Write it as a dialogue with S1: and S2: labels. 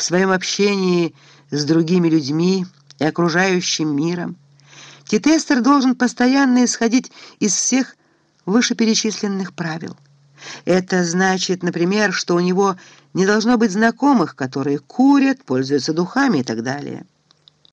S1: в своем общении с другими людьми и окружающим миром, Титестер должен постоянно исходить из всех вышеперечисленных правил. Это значит, например, что у него не должно быть знакомых, которые курят, пользуются духами и так далее.